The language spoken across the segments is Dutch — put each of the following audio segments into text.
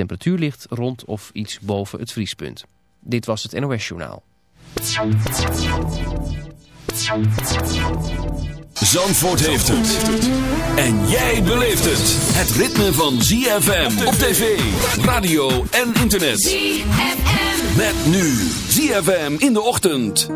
temperatuur ligt rond of iets boven het vriespunt. Dit was het NOS Journaal. Zandvoort heeft het. En jij beleeft het. Het ritme van ZFM op tv, radio en internet. ZFM. Met nu ZFM in de ochtend.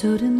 stood in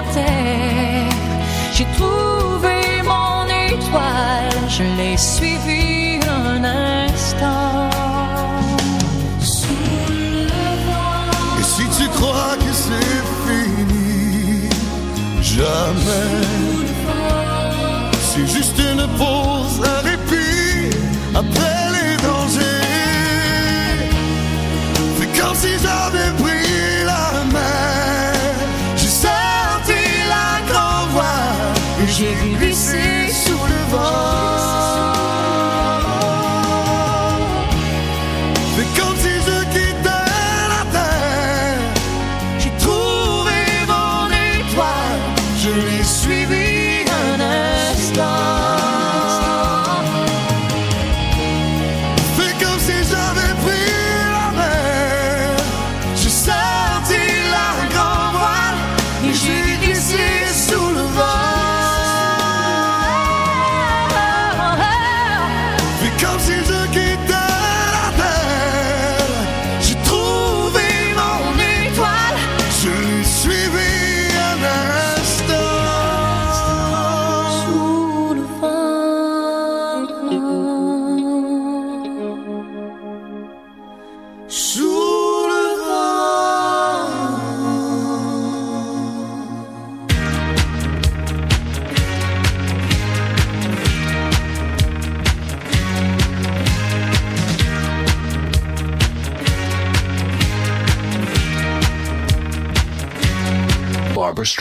l'ai suivi un instant. Et si tu crois que c'est fini, jamais. C'est juste une pause,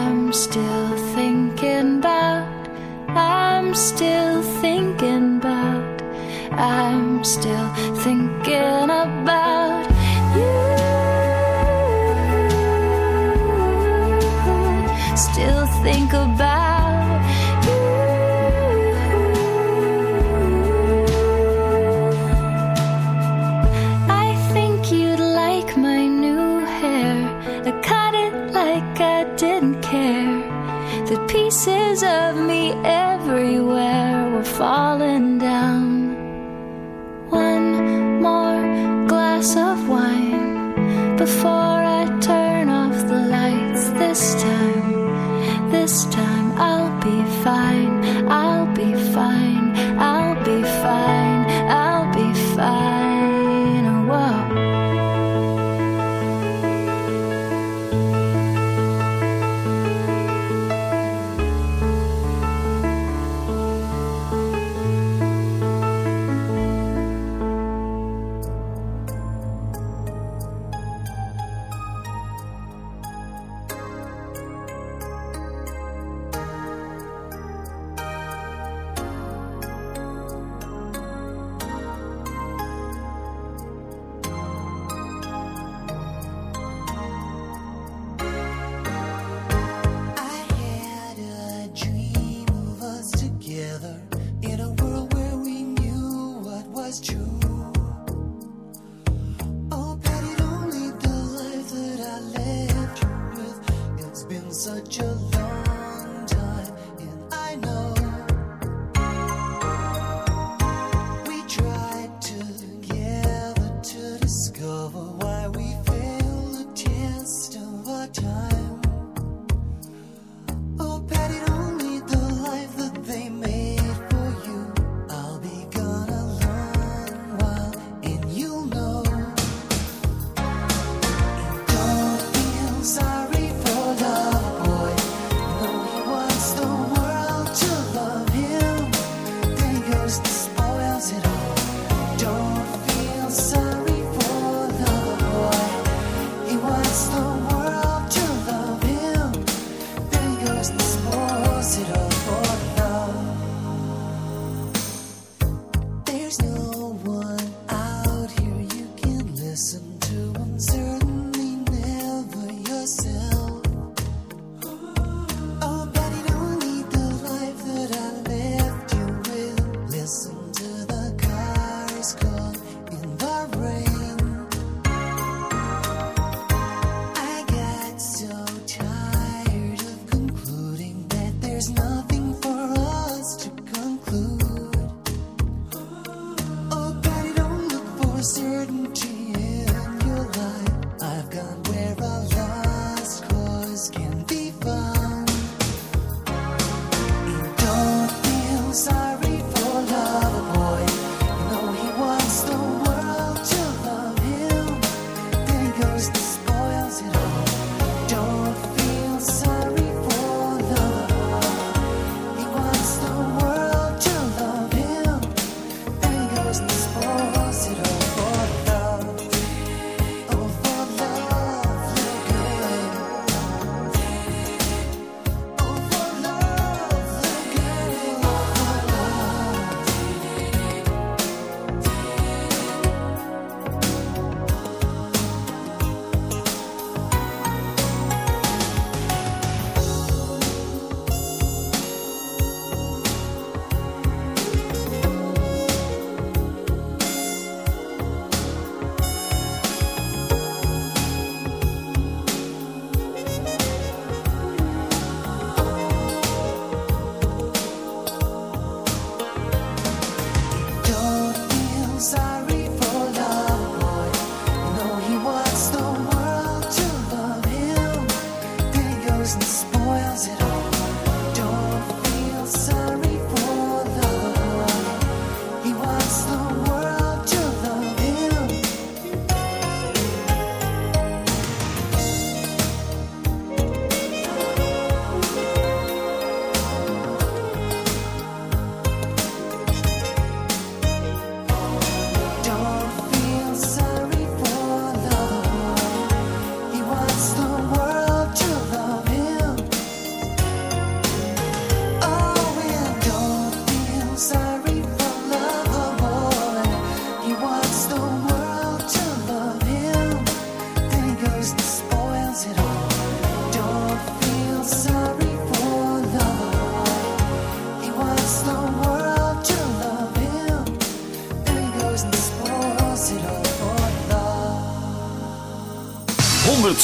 I'm still thinking about, I'm still thinking about, I'm still thinking about you. Still think about. falling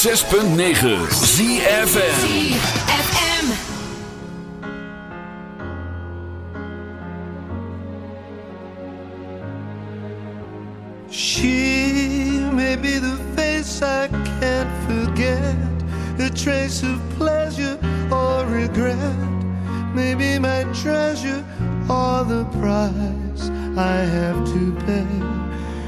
106.9 ZFM. ZFM. She may be the face I can't forget, a trace of pleasure or regret, maybe my treasure or the price I have to pay.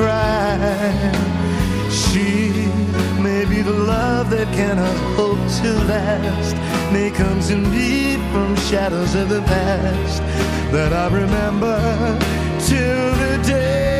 Cry. She may be the love that cannot hope to last. May comes in me from shadows of the past that I remember till the day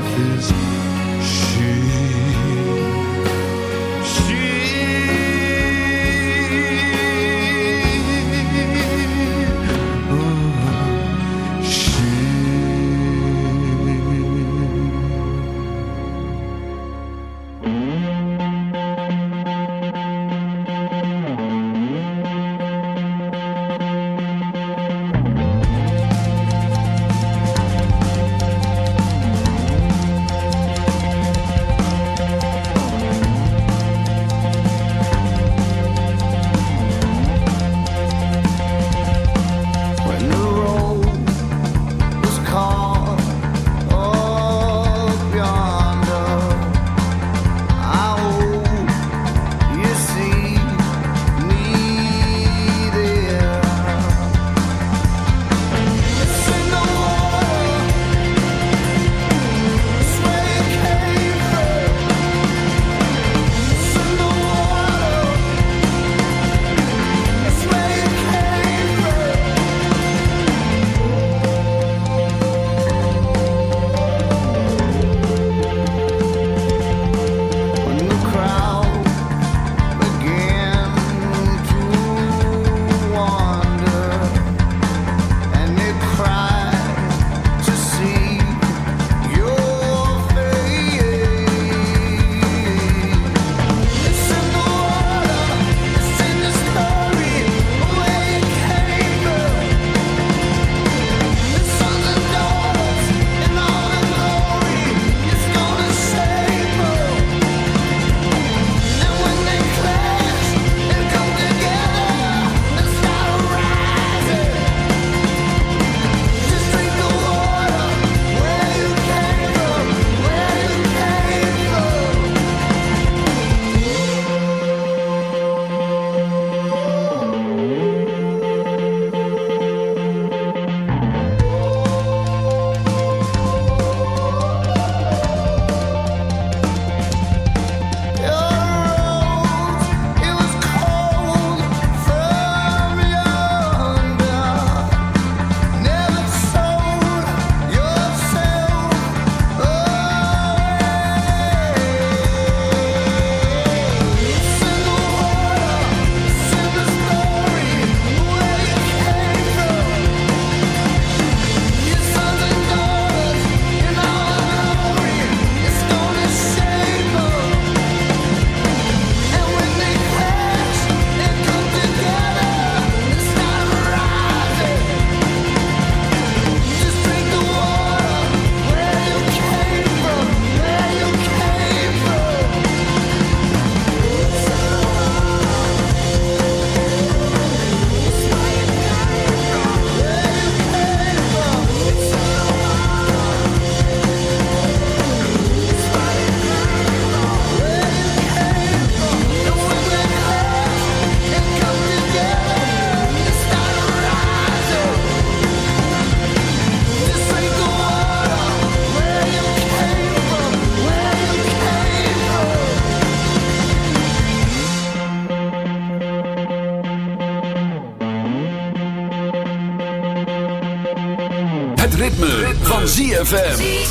ZFM.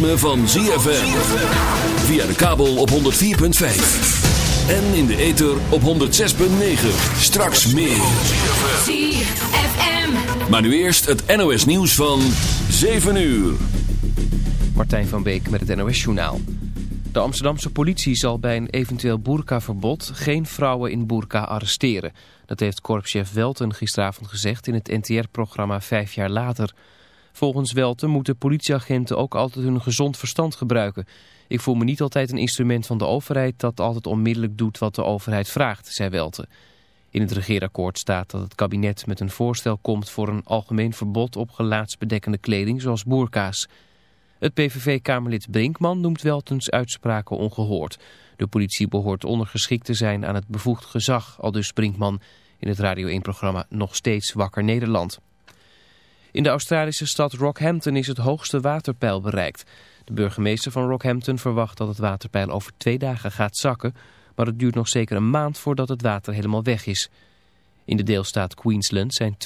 ritme van ZFM. Via de kabel op 104.5. En in de ether op 106.9. Straks meer. ZFM. Maar nu eerst het NOS nieuws van 7 uur. Martijn van Beek met het NOS-journaal. De Amsterdamse politie zal bij een eventueel boerkaverbod geen vrouwen in boerka arresteren. Dat heeft korpschef Welten gisteravond gezegd in het NTR-programma Vijf jaar later. Volgens Welten moeten politieagenten ook altijd hun gezond verstand gebruiken. Ik voel me niet altijd een instrument van de overheid dat altijd onmiddellijk doet wat de overheid vraagt, zei Welten. In het regeerakkoord staat dat het kabinet met een voorstel komt voor een algemeen verbod op gelaatsbedekkende kleding zoals boerka's. Het PVV-kamerlid Brinkman noemt Weltens uitspraken ongehoord. De politie behoort ondergeschikt te zijn aan het bevoegd gezag, aldus Brinkman in het Radio 1-programma Nog Steeds Wakker Nederland. In de Australische stad Rockhampton is het hoogste waterpeil bereikt. De burgemeester van Rockhampton verwacht dat het waterpeil over twee dagen gaat zakken, maar het duurt nog zeker een maand voordat het water helemaal weg is. In de deelstaat Queensland zijn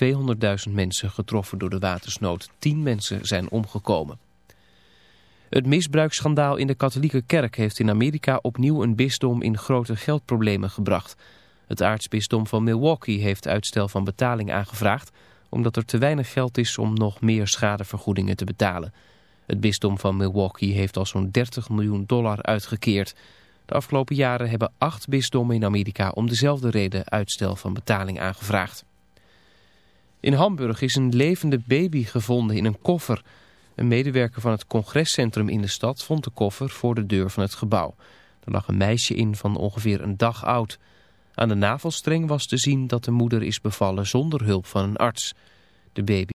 200.000 mensen getroffen door de watersnood. 10 mensen zijn omgekomen. Het misbruiksschandaal in de katholieke kerk heeft in Amerika opnieuw een bisdom in grote geldproblemen gebracht. Het aartsbisdom van Milwaukee heeft uitstel van betaling aangevraagd omdat er te weinig geld is om nog meer schadevergoedingen te betalen. Het bisdom van Milwaukee heeft al zo'n 30 miljoen dollar uitgekeerd. De afgelopen jaren hebben acht bisdommen in Amerika om dezelfde reden uitstel van betaling aangevraagd. In Hamburg is een levende baby gevonden in een koffer. Een medewerker van het congrescentrum in de stad vond de koffer voor de deur van het gebouw. Er lag een meisje in van ongeveer een dag oud. Aan de navelstreng was te zien dat de moeder is bevallen zonder hulp van een arts. De baby